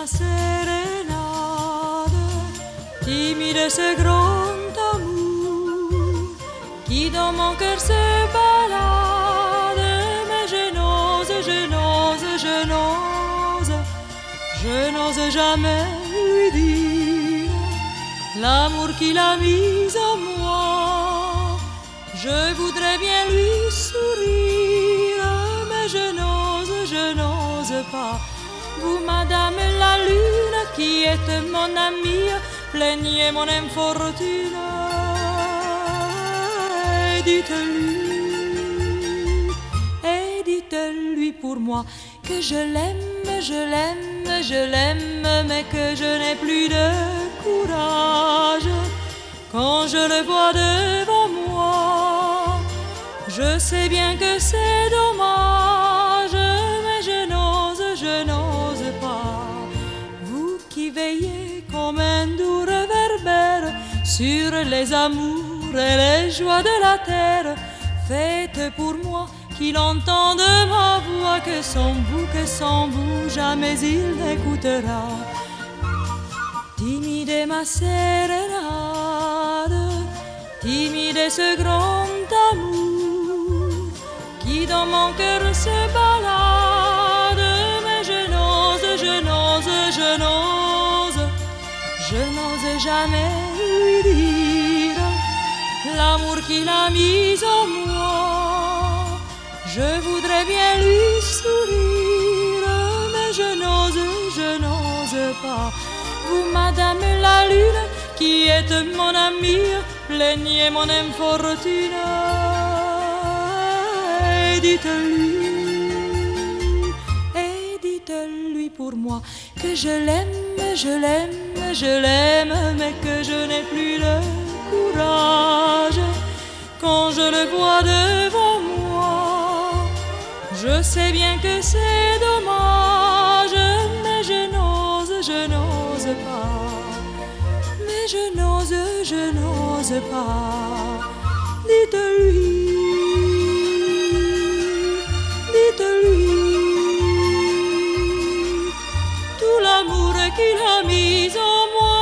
ma sérénade, timide ce grand amour qui dans mon cœur se balade. Mais je n'ose, je n'ose, je n'ose, je n'ose jamais lui dire l'amour qu'il a mis en moi. Je voudrais bien lui sourire, mais je n'ose, je n'ose pas. Vous, madame la lune, qui êtes mon amie, plaignez mon infortune. Et dites-lui, et dites-lui pour moi que je l'aime, je l'aime, je l'aime, mais que je n'ai plus de courage quand je le vois devant moi. Je sais bien que c'est comme un doux réverbère sur les amours et les joies de la terre, faites pour moi qu'il entende ma voix, que sans vous, que sans vous, jamais il n'écoutera. Timide ma sérénade, timide ce grand jamais lui dire l'amour qu'il a mis en moi. Je voudrais bien lui sourire, mais je n'ose, je n'ose pas. Vous, madame la lune, qui êtes mon amie, plaignez mon infortune. Et dites-lui, et dites-lui pour moi que je l'aime, je l'aime, je l'aime, mais que je n'ai plus le courage quand je le vois devant moi. Je sais bien que c'est dommage, mais je n'ose, je n'ose pas. Mais je n'ose, je n'ose pas. Dites-lui, qu'il a mis en moi.